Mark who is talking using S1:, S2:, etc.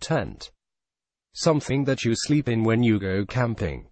S1: Tent. Something that you sleep in when you go camping.